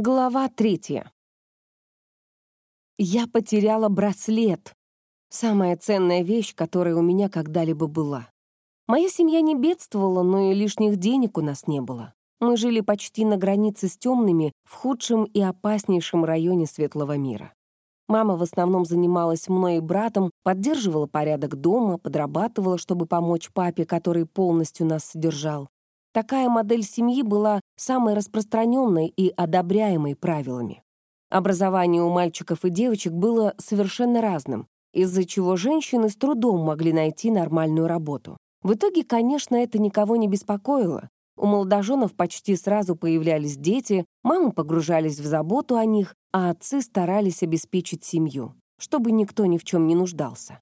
Глава третья. Я потеряла браслет. Самая ценная вещь, которая у меня когда-либо была. Моя семья не бедствовала, но и лишних денег у нас не было. Мы жили почти на границе с темными, в худшем и опаснейшем районе светлого мира. Мама в основном занималась мной и братом, поддерживала порядок дома, подрабатывала, чтобы помочь папе, который полностью нас содержал. Такая модель семьи была самой распространенной и одобряемой правилами. Образование у мальчиков и девочек было совершенно разным, из-за чего женщины с трудом могли найти нормальную работу. В итоге, конечно, это никого не беспокоило. У молодоженов почти сразу появлялись дети, мамы погружались в заботу о них, а отцы старались обеспечить семью, чтобы никто ни в чем не нуждался.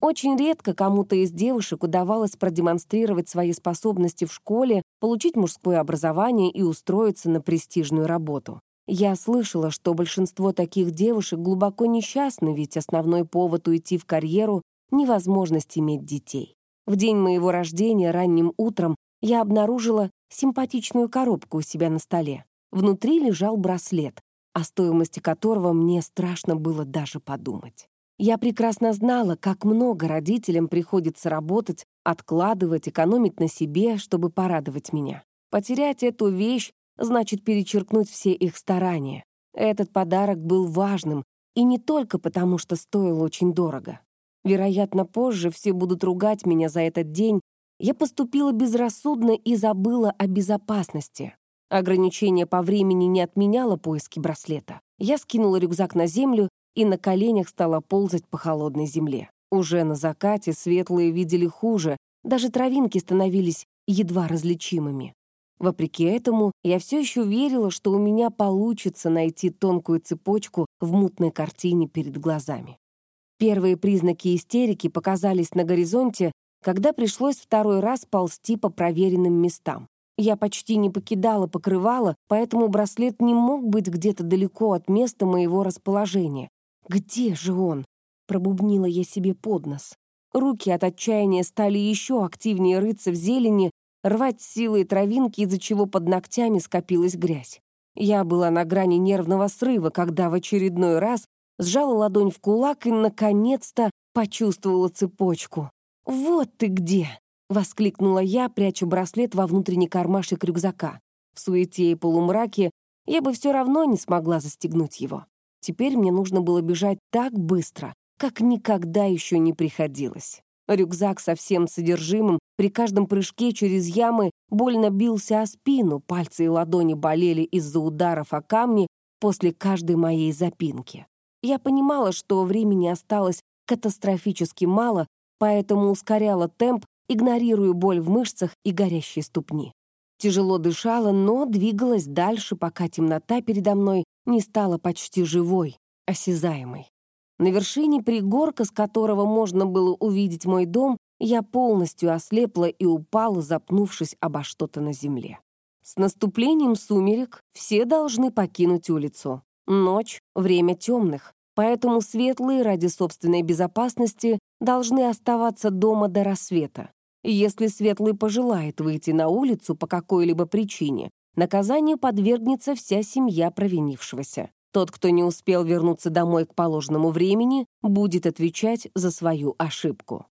Очень редко кому-то из девушек удавалось продемонстрировать свои способности в школе, получить мужское образование и устроиться на престижную работу. Я слышала, что большинство таких девушек глубоко несчастны, ведь основной повод уйти в карьеру — невозможность иметь детей. В день моего рождения ранним утром я обнаружила симпатичную коробку у себя на столе. Внутри лежал браслет, о стоимости которого мне страшно было даже подумать. Я прекрасно знала, как много родителям приходится работать, откладывать, экономить на себе, чтобы порадовать меня. Потерять эту вещь значит перечеркнуть все их старания. Этот подарок был важным, и не только потому, что стоил очень дорого. Вероятно, позже все будут ругать меня за этот день. Я поступила безрассудно и забыла о безопасности. Ограничение по времени не отменяло поиски браслета. Я скинула рюкзак на землю и на коленях стала ползать по холодной земле. Уже на закате светлые видели хуже, даже травинки становились едва различимыми. Вопреки этому, я все еще верила, что у меня получится найти тонкую цепочку в мутной картине перед глазами. Первые признаки истерики показались на горизонте, когда пришлось второй раз ползти по проверенным местам. Я почти не покидала покрывало, поэтому браслет не мог быть где-то далеко от места моего расположения. «Где же он?» — пробубнила я себе под нос. Руки от отчаяния стали еще активнее рыться в зелени, рвать силой травинки, из-за чего под ногтями скопилась грязь. Я была на грани нервного срыва, когда в очередной раз сжала ладонь в кулак и, наконец-то, почувствовала цепочку. «Вот ты где!» — воскликнула я, пряча браслет во внутренний кармашек рюкзака. В суете и полумраке я бы все равно не смогла застегнуть его. Теперь мне нужно было бежать так быстро, как никогда еще не приходилось. Рюкзак со всем содержимым при каждом прыжке через ямы больно бился о спину, пальцы и ладони болели из-за ударов о камни после каждой моей запинки. Я понимала, что времени осталось катастрофически мало, поэтому ускоряла темп, игнорируя боль в мышцах и горящие ступни. Тяжело дышала, но двигалась дальше, пока темнота передо мной не стала почти живой, осязаемой. На вершине пригорка, с которого можно было увидеть мой дом, я полностью ослепла и упала, запнувшись обо что-то на земле. С наступлением сумерек все должны покинуть улицу. Ночь — время темных, поэтому светлые ради собственной безопасности должны оставаться дома до рассвета. Если Светлый пожелает выйти на улицу по какой-либо причине, наказанию подвергнется вся семья провинившегося. Тот, кто не успел вернуться домой к положенному времени, будет отвечать за свою ошибку.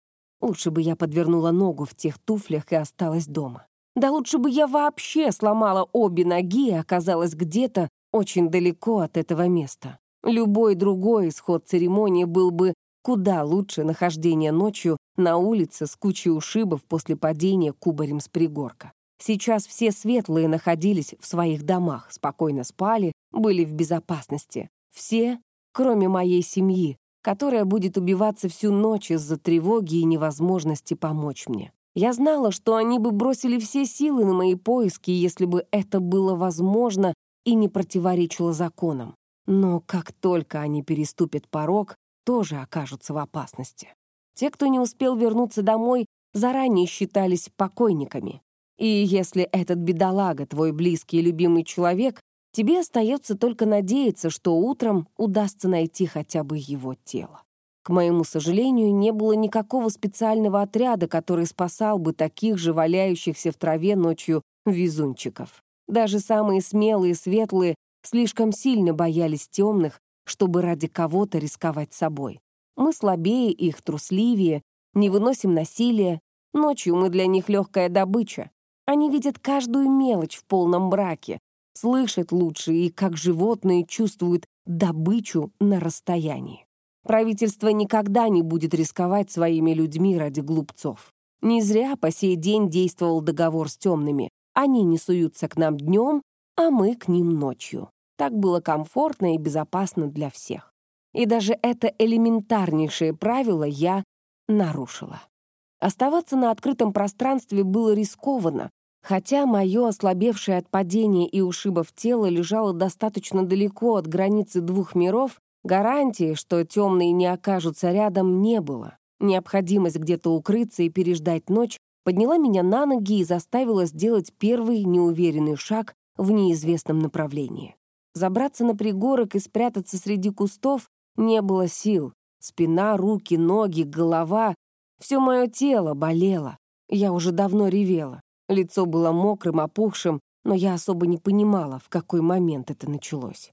Лучше бы я подвернула ногу в тех туфлях и осталась дома. Да лучше бы я вообще сломала обе ноги и оказалась где-то очень далеко от этого места. Любой другой исход церемонии был бы Куда лучше нахождение ночью на улице с кучей ушибов после падения кубарем с пригорка. Сейчас все светлые находились в своих домах, спокойно спали, были в безопасности. Все, кроме моей семьи, которая будет убиваться всю ночь из-за тревоги и невозможности помочь мне. Я знала, что они бы бросили все силы на мои поиски, если бы это было возможно и не противоречило законам. Но как только они переступят порог, тоже окажутся в опасности. Те, кто не успел вернуться домой, заранее считались покойниками. И если этот бедолага твой близкий и любимый человек, тебе остается только надеяться, что утром удастся найти хотя бы его тело. К моему сожалению, не было никакого специального отряда, который спасал бы таких же валяющихся в траве ночью везунчиков. Даже самые смелые и светлые слишком сильно боялись темных, чтобы ради кого-то рисковать собой. Мы слабее их, трусливее, не выносим насилия. Ночью мы для них легкая добыча. Они видят каждую мелочь в полном браке, слышат лучше и, как животные, чувствуют добычу на расстоянии. Правительство никогда не будет рисковать своими людьми ради глупцов. Не зря по сей день действовал договор с темными. Они не суются к нам днем, а мы к ним ночью. Так было комфортно и безопасно для всех. И даже это элементарнейшее правило я нарушила. Оставаться на открытом пространстве было рискованно, хотя мое ослабевшее от падения и ушибов тело лежало достаточно далеко от границы двух миров, гарантии, что темные не окажутся рядом, не было. Необходимость где-то укрыться и переждать ночь подняла меня на ноги и заставила сделать первый неуверенный шаг в неизвестном направлении. Забраться на пригорок и спрятаться среди кустов не было сил. Спина, руки, ноги, голова — все мое тело болело. Я уже давно ревела. Лицо было мокрым, опухшим, но я особо не понимала, в какой момент это началось.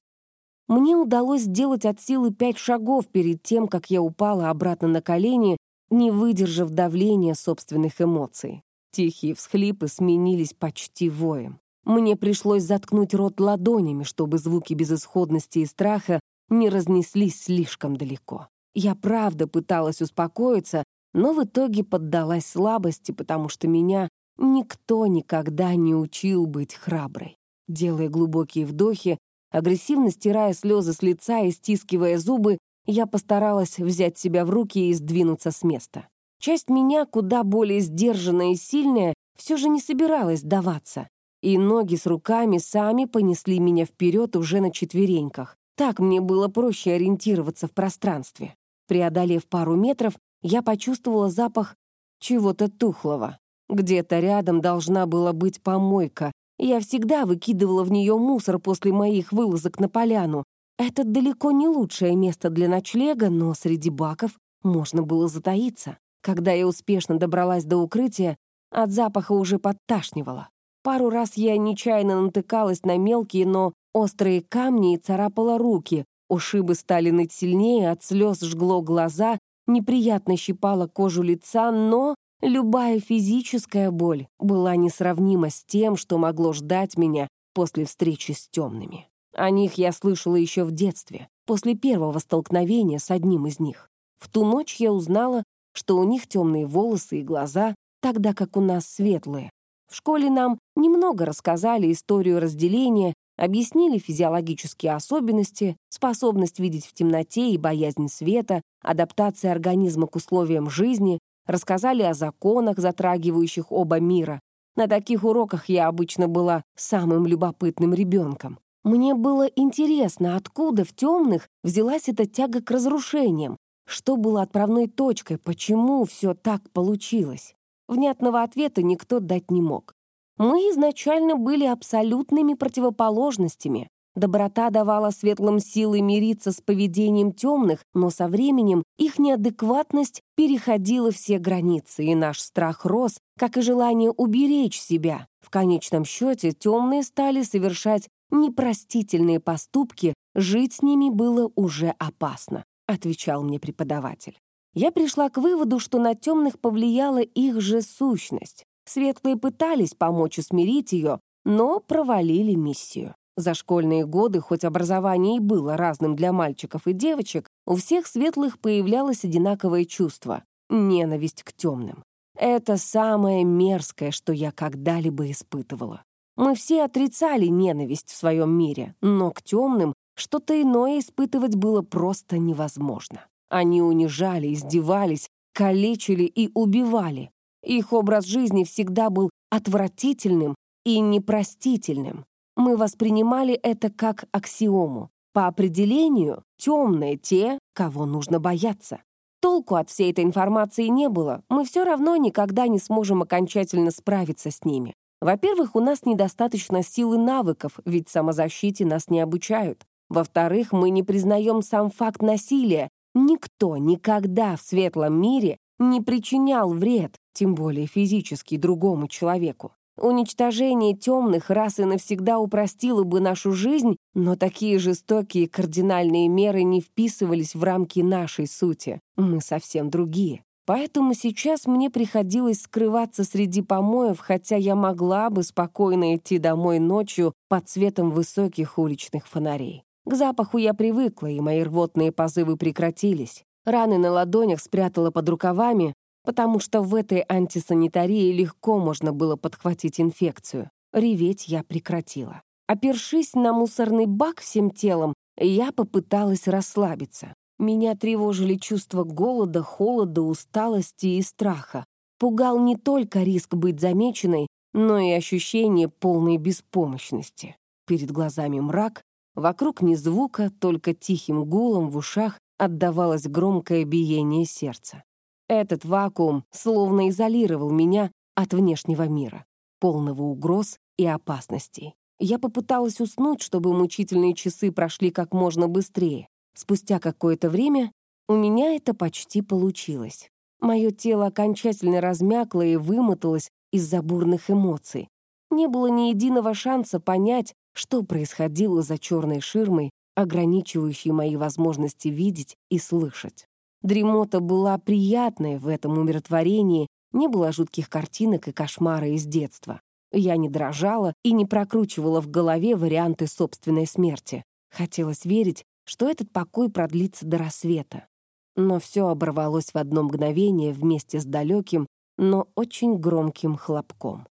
Мне удалось сделать от силы пять шагов перед тем, как я упала обратно на колени, не выдержав давления собственных эмоций. Тихие всхлипы сменились почти воем. Мне пришлось заткнуть рот ладонями, чтобы звуки безысходности и страха не разнеслись слишком далеко. Я правда пыталась успокоиться, но в итоге поддалась слабости, потому что меня никто никогда не учил быть храброй. Делая глубокие вдохи, агрессивно стирая слезы с лица и стискивая зубы, я постаралась взять себя в руки и сдвинуться с места. Часть меня, куда более сдержанная и сильная, все же не собиралась сдаваться. И ноги с руками сами понесли меня вперед уже на четвереньках. Так мне было проще ориентироваться в пространстве. Преодолев пару метров, я почувствовала запах чего-то тухлого. Где-то рядом должна была быть помойка. Я всегда выкидывала в нее мусор после моих вылазок на поляну. Это далеко не лучшее место для ночлега, но среди баков можно было затаиться. Когда я успешно добралась до укрытия, от запаха уже подташнивало. Пару раз я нечаянно натыкалась на мелкие, но острые камни и царапала руки. Ушибы стали ныть сильнее, от слез жгло глаза, неприятно щипала кожу лица, но любая физическая боль была несравнима с тем, что могло ждать меня после встречи с темными. О них я слышала еще в детстве, после первого столкновения с одним из них. В ту ночь я узнала, что у них темные волосы и глаза, тогда как у нас светлые. В школе нам немного рассказали историю разделения, объяснили физиологические особенности, способность видеть в темноте и боязнь света, адаптация организма к условиям жизни, рассказали о законах, затрагивающих оба мира. На таких уроках я обычно была самым любопытным ребенком. Мне было интересно, откуда в темных взялась эта тяга к разрушениям, что было отправной точкой, почему все так получилось. Внятного ответа никто дать не мог. Мы изначально были абсолютными противоположностями. Доброта давала светлым силы мириться с поведением темных, но со временем их неадекватность переходила все границы, и наш страх рос, как и желание уберечь себя. В конечном счете темные стали совершать непростительные поступки, жить с ними было уже опасно, отвечал мне преподаватель я пришла к выводу, что на темных повлияла их же сущность. Светлые пытались помочь усмирить ее, но провалили миссию. За школьные годы, хоть образование и было разным для мальчиков и девочек, у всех светлых появлялось одинаковое чувство — ненависть к темным. Это самое мерзкое, что я когда-либо испытывала. Мы все отрицали ненависть в своем мире, но к темным что-то иное испытывать было просто невозможно. Они унижали, издевались, калечили и убивали. Их образ жизни всегда был отвратительным и непростительным. Мы воспринимали это как аксиому. По определению, темные те, кого нужно бояться. Толку от всей этой информации не было, мы все равно никогда не сможем окончательно справиться с ними. Во-первых, у нас недостаточно сил и навыков, ведь самозащите нас не обучают. Во-вторых, мы не признаем сам факт насилия Никто никогда в светлом мире не причинял вред, тем более физически, другому человеку. Уничтожение темных раз и навсегда упростило бы нашу жизнь, но такие жестокие кардинальные меры не вписывались в рамки нашей сути. Мы совсем другие. Поэтому сейчас мне приходилось скрываться среди помоев, хотя я могла бы спокойно идти домой ночью под светом высоких уличных фонарей. К запаху я привыкла, и мои рвотные позывы прекратились. Раны на ладонях спрятала под рукавами, потому что в этой антисанитарии легко можно было подхватить инфекцию. Реветь я прекратила. Опершись на мусорный бак всем телом, я попыталась расслабиться. Меня тревожили чувства голода, холода, усталости и страха. Пугал не только риск быть замеченной, но и ощущение полной беспомощности. Перед глазами мрак, вокруг ни звука, только тихим гулом в ушах отдавалось громкое биение сердца. Этот вакуум словно изолировал меня от внешнего мира, полного угроз и опасностей. Я попыталась уснуть, чтобы мучительные часы прошли как можно быстрее. Спустя какое-то время у меня это почти получилось. Мое тело окончательно размякло и вымоталось из-за бурных эмоций. Не было ни единого шанса понять, что происходило за черной ширмой, ограничивающей мои возможности видеть и слышать. Дремота была приятная в этом умиротворении, не было жутких картинок и кошмара из детства. Я не дрожала и не прокручивала в голове варианты собственной смерти. Хотелось верить, что этот покой продлится до рассвета. Но все оборвалось в одно мгновение вместе с далеким, но очень громким хлопком.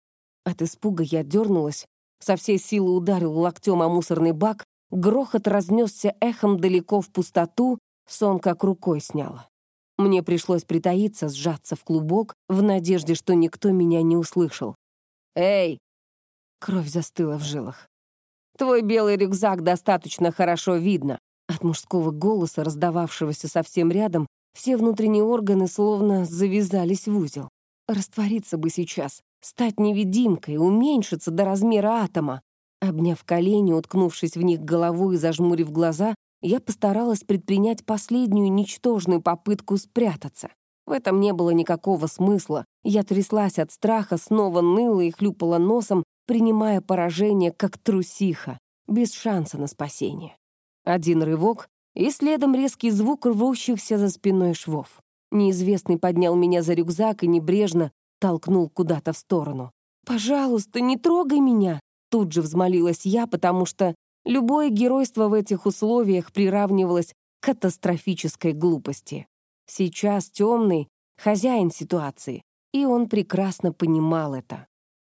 От испуга я дернулась, со всей силы ударил локтем о мусорный бак, грохот разнесся эхом далеко в пустоту, Сон как рукой сняла. Мне пришлось притаиться, сжаться в клубок, в надежде, что никто меня не услышал. «Эй!» Кровь застыла в жилах. «Твой белый рюкзак достаточно хорошо видно». От мужского голоса, раздававшегося совсем рядом, все внутренние органы словно завязались в узел. Раствориться бы сейчас, стать невидимкой, уменьшиться до размера атома. Обняв колени, уткнувшись в них головой и зажмурив глаза, я постаралась предпринять последнюю ничтожную попытку спрятаться. В этом не было никакого смысла. Я тряслась от страха, снова ныла и хлюпала носом, принимая поражение как трусиха, без шанса на спасение. Один рывок, и следом резкий звук рвущихся за спиной швов. Неизвестный поднял меня за рюкзак и небрежно толкнул куда-то в сторону. «Пожалуйста, не трогай меня!» Тут же взмолилась я, потому что Любое геройство в этих условиях приравнивалось к катастрофической глупости. Сейчас темный — хозяин ситуации, и он прекрасно понимал это.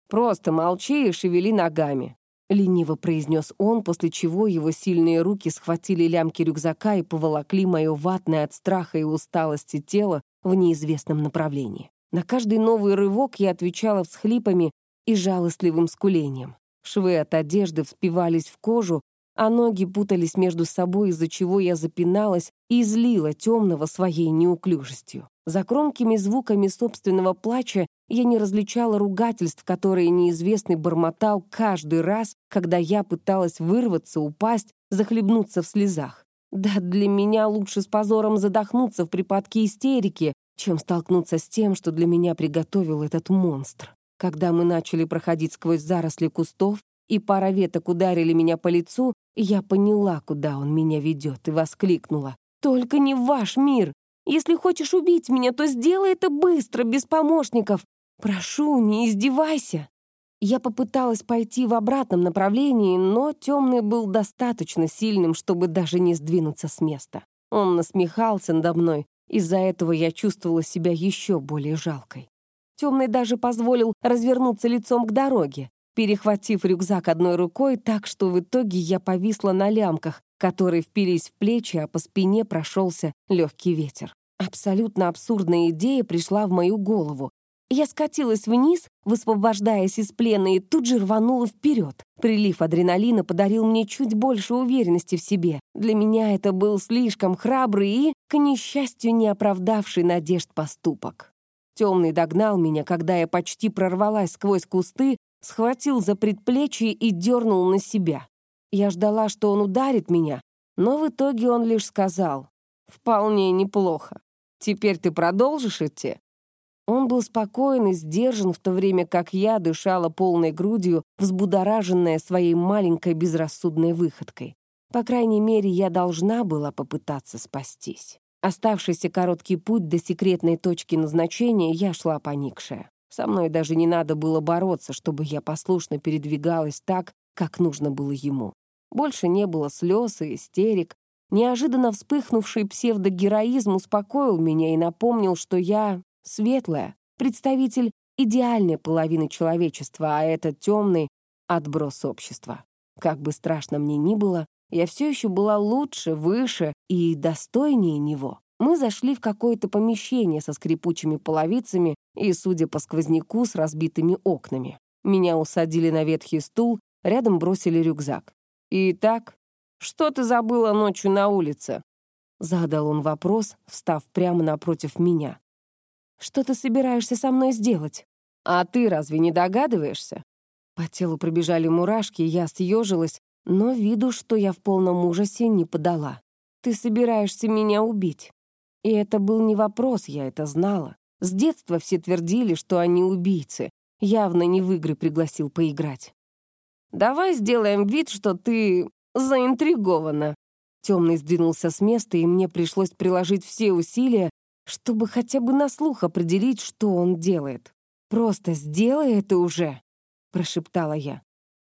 «Просто молчи и шевели ногами», — лениво произнес он, после чего его сильные руки схватили лямки рюкзака и поволокли мое ватное от страха и усталости тело в неизвестном направлении. На каждый новый рывок я отвечала всхлипами и жалостливым скулением. Швы от одежды вспивались в кожу, а ноги путались между собой, из-за чего я запиналась и злила темного своей неуклюжестью. За громкими звуками собственного плача я не различала ругательств, которые неизвестный бормотал каждый раз, когда я пыталась вырваться, упасть, захлебнуться в слезах. Да для меня лучше с позором задохнуться в припадке истерики, чем столкнуться с тем, что для меня приготовил этот монстр. Когда мы начали проходить сквозь заросли кустов, и пара веток ударили меня по лицу, я поняла, куда он меня ведет, и воскликнула. «Только не в ваш мир! Если хочешь убить меня, то сделай это быстро, без помощников! Прошу, не издевайся!» Я попыталась пойти в обратном направлении, но темный был достаточно сильным, чтобы даже не сдвинуться с места. Он насмехался надо мной, из-за этого я чувствовала себя еще более жалкой. Темный даже позволил развернуться лицом к дороге, перехватив рюкзак одной рукой так, что в итоге я повисла на лямках, которые впились в плечи, а по спине прошелся легкий ветер. Абсолютно абсурдная идея пришла в мою голову. Я скатилась вниз, высвобождаясь из плена, и тут же рванула вперед. Прилив адреналина подарил мне чуть больше уверенности в себе. Для меня это был слишком храбрый и, к несчастью, не оправдавший надежд поступок. Темный догнал меня, когда я почти прорвалась сквозь кусты, схватил за предплечье и дернул на себя. Я ждала, что он ударит меня, но в итоге он лишь сказал «Вполне неплохо. Теперь ты продолжишь идти?» Он был спокоен и сдержан, в то время как я дышала полной грудью, взбудораженная своей маленькой безрассудной выходкой. По крайней мере, я должна была попытаться спастись. Оставшийся короткий путь до секретной точки назначения я шла поникшая. Со мной даже не надо было бороться, чтобы я послушно передвигалась так, как нужно было ему. Больше не было слез и истерик. Неожиданно вспыхнувший псевдогероизм успокоил меня и напомнил, что я светлая, представитель идеальной половины человечества, а это темный отброс общества. Как бы страшно мне ни было, я все еще была лучше, выше и достойнее него. Мы зашли в какое-то помещение со скрипучими половицами и, судя по сквозняку, с разбитыми окнами. Меня усадили на ветхий стул, рядом бросили рюкзак. «Итак, что ты забыла ночью на улице?» Задал он вопрос, встав прямо напротив меня. Что ты собираешься со мной сделать? А ты разве не догадываешься? По телу пробежали мурашки, я съежилась, но виду, что я в полном ужасе, не подала. Ты собираешься меня убить. И это был не вопрос, я это знала. С детства все твердили, что они убийцы. Явно не в игры пригласил поиграть. «Давай сделаем вид, что ты заинтригована». Темный сдвинулся с места, и мне пришлось приложить все усилия, чтобы хотя бы на слух определить, что он делает. «Просто сделай это уже!» — прошептала я.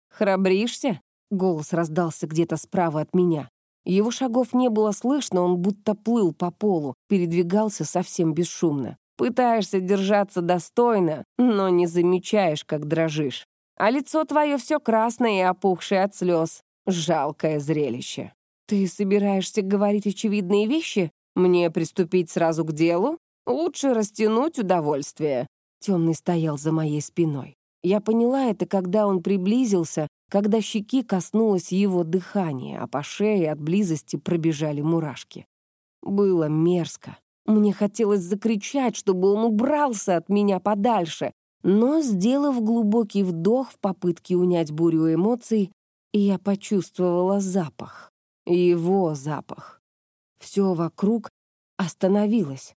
«Храбришься?» — голос раздался где-то справа от меня. Его шагов не было слышно, он будто плыл по полу, передвигался совсем бесшумно. Пытаешься держаться достойно, но не замечаешь, как дрожишь. А лицо твое все красное и опухшее от слез. Жалкое зрелище. Ты собираешься говорить очевидные вещи? Мне приступить сразу к делу? Лучше растянуть удовольствие. Темный стоял за моей спиной. Я поняла это, когда он приблизился, когда щеки коснулось его дыхания, а по шее от близости пробежали мурашки. Было мерзко. Мне хотелось закричать, чтобы он убрался от меня подальше, но, сделав глубокий вдох в попытке унять бурю эмоций, я почувствовала запах. Его запах. Все вокруг остановилось.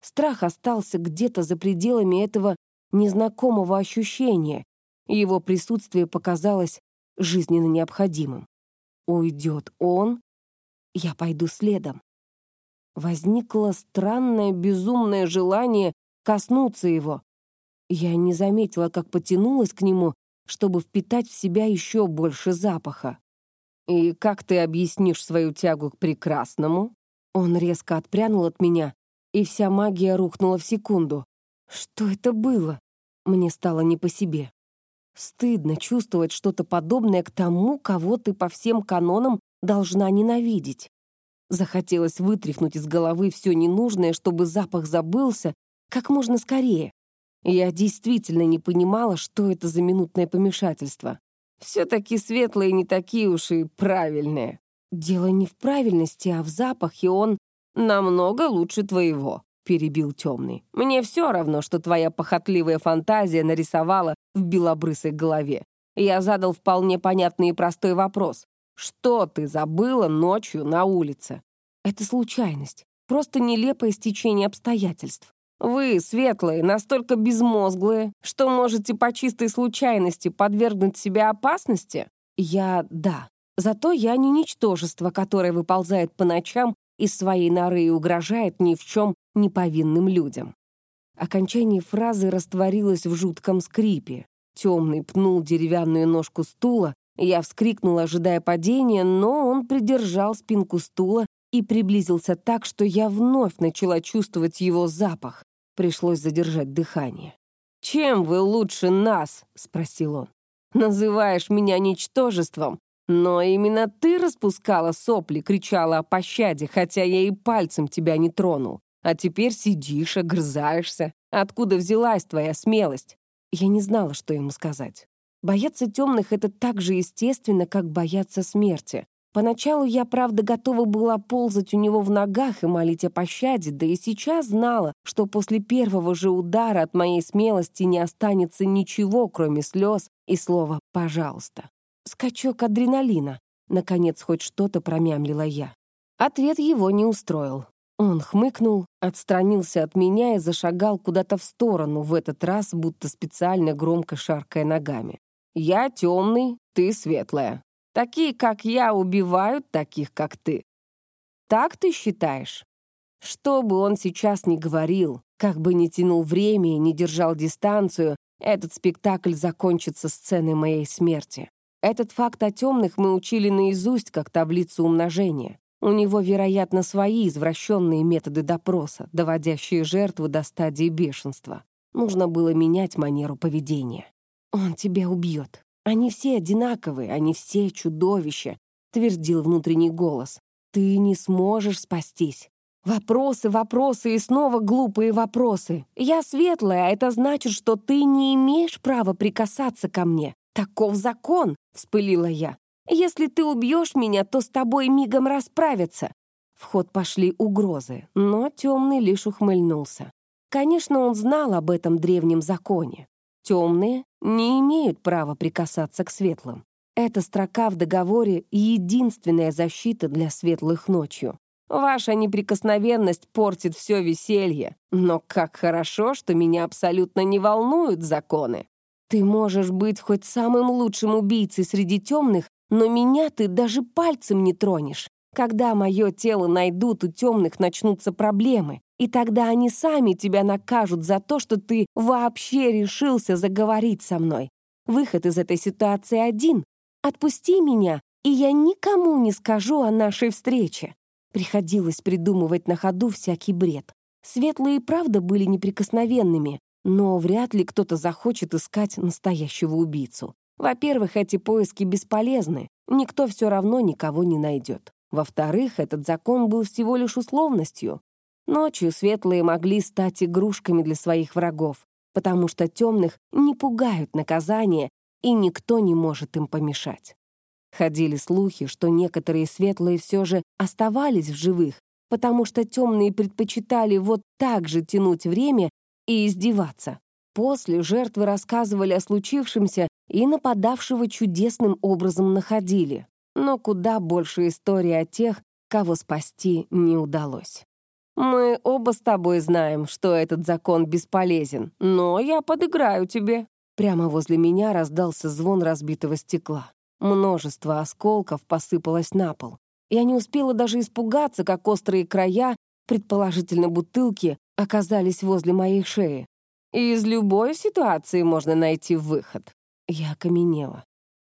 Страх остался где-то за пределами этого незнакомого ощущения, и его присутствие показалось жизненно необходимым. Уйдет он, я пойду следом. Возникло странное безумное желание коснуться его. Я не заметила, как потянулась к нему, чтобы впитать в себя еще больше запаха. «И как ты объяснишь свою тягу к прекрасному?» Он резко отпрянул от меня, и вся магия рухнула в секунду. Что это было? Мне стало не по себе. Стыдно чувствовать что-то подобное к тому, кого ты по всем канонам должна ненавидеть. Захотелось вытряхнуть из головы все ненужное, чтобы запах забылся как можно скорее. Я действительно не понимала, что это за минутное помешательство. Все-таки светлые не такие уж и правильные. Дело не в правильности, а в запахе он намного лучше твоего, перебил темный. Мне все равно, что твоя похотливая фантазия нарисовала в белобрысой голове. Я задал вполне понятный и простой вопрос. Что ты забыла ночью на улице? Это случайность. Просто нелепое стечение обстоятельств. Вы, светлые, настолько безмозглые, что можете по чистой случайности подвергнуть себя опасности? Я — да. Зато я не ничтожество, которое выползает по ночам из своей норы и угрожает ни в чем неповинным людям. Окончание фразы растворилось в жутком скрипе. Темный пнул деревянную ножку стула, я вскрикнула, ожидая падения, но он придержал спинку стула и приблизился так, что я вновь начала чувствовать его запах. Пришлось задержать дыхание. «Чем вы лучше нас?» — спросил он. «Называешь меня ничтожеством, но именно ты распускала сопли, кричала о пощаде, хотя я и пальцем тебя не тронул. А теперь сидишь, огрызаешься. Откуда взялась твоя смелость?» Я не знала, что ему сказать. Бояться темных — это так же естественно, как бояться смерти. Поначалу я, правда, готова была ползать у него в ногах и молить о пощаде, да и сейчас знала, что после первого же удара от моей смелости не останется ничего, кроме слез и слова «пожалуйста». Скачок адреналина. Наконец, хоть что-то промямлила я. Ответ его не устроил. Он хмыкнул, отстранился от меня и зашагал куда-то в сторону, в этот раз будто специально громко шаркая ногами. «Я темный, ты светлая. Такие, как я, убивают таких, как ты. Так ты считаешь?» Что бы он сейчас ни говорил, как бы ни тянул время и не держал дистанцию, этот спектакль закончится сценой моей смерти. Этот факт о темных мы учили наизусть, как таблицу умножения. У него, вероятно, свои извращенные методы допроса, доводящие жертву до стадии бешенства. Нужно было менять манеру поведения. «Он тебя убьет. Они все одинаковые, они все чудовища», — твердил внутренний голос. «Ты не сможешь спастись. Вопросы, вопросы и снова глупые вопросы. Я светлая, а это значит, что ты не имеешь права прикасаться ко мне. Таков закон», — вспылила я. Если ты убьешь меня, то с тобой мигом расправятся». В ход пошли угрозы, но темный лишь ухмыльнулся. Конечно, он знал об этом древнем законе. Темные не имеют права прикасаться к светлым. Эта строка в договоре — единственная защита для светлых ночью. Ваша неприкосновенность портит все веселье, но как хорошо, что меня абсолютно не волнуют законы. Ты можешь быть хоть самым лучшим убийцей среди темных, но меня ты даже пальцем не тронешь. Когда мое тело найдут, у темных начнутся проблемы. И тогда они сами тебя накажут за то, что ты вообще решился заговорить со мной. Выход из этой ситуации один. Отпусти меня, и я никому не скажу о нашей встрече. Приходилось придумывать на ходу всякий бред. Светлые правда были неприкосновенными, но вряд ли кто-то захочет искать настоящего убийцу. Во-первых, эти поиски бесполезны, никто все равно никого не найдет. Во-вторых, этот закон был всего лишь условностью. Ночью светлые могли стать игрушками для своих врагов, потому что темных не пугают наказания, и никто не может им помешать. Ходили слухи, что некоторые светлые все же оставались в живых, потому что темные предпочитали вот так же тянуть время и издеваться. После жертвы рассказывали о случившемся и нападавшего чудесным образом находили. Но куда больше истории о тех, кого спасти не удалось. «Мы оба с тобой знаем, что этот закон бесполезен, но я подыграю тебе». Прямо возле меня раздался звон разбитого стекла. Множество осколков посыпалось на пол. Я не успела даже испугаться, как острые края, предположительно бутылки, оказались возле моей шеи. Из любой ситуации можно найти выход. Я окаменела.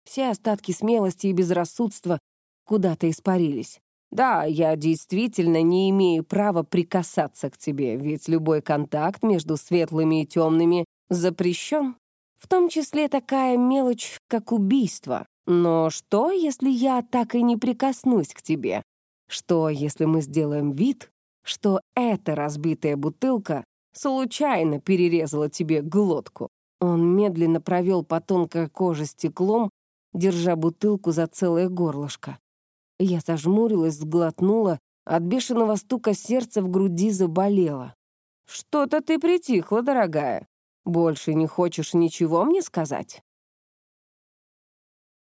Все остатки смелости и безрассудства куда-то испарились. Да, я действительно не имею права прикасаться к тебе, ведь любой контакт между светлыми и темными запрещен. В том числе такая мелочь, как убийство. Но что, если я так и не прикоснусь к тебе? Что, если мы сделаем вид, что эта разбитая бутылка случайно перерезала тебе глотку. Он медленно провел по тонкой коже стеклом, держа бутылку за целое горлышко. Я зажмурилась, сглотнула, от бешеного стука сердце в груди заболело. «Что-то ты притихла, дорогая. Больше не хочешь ничего мне сказать?»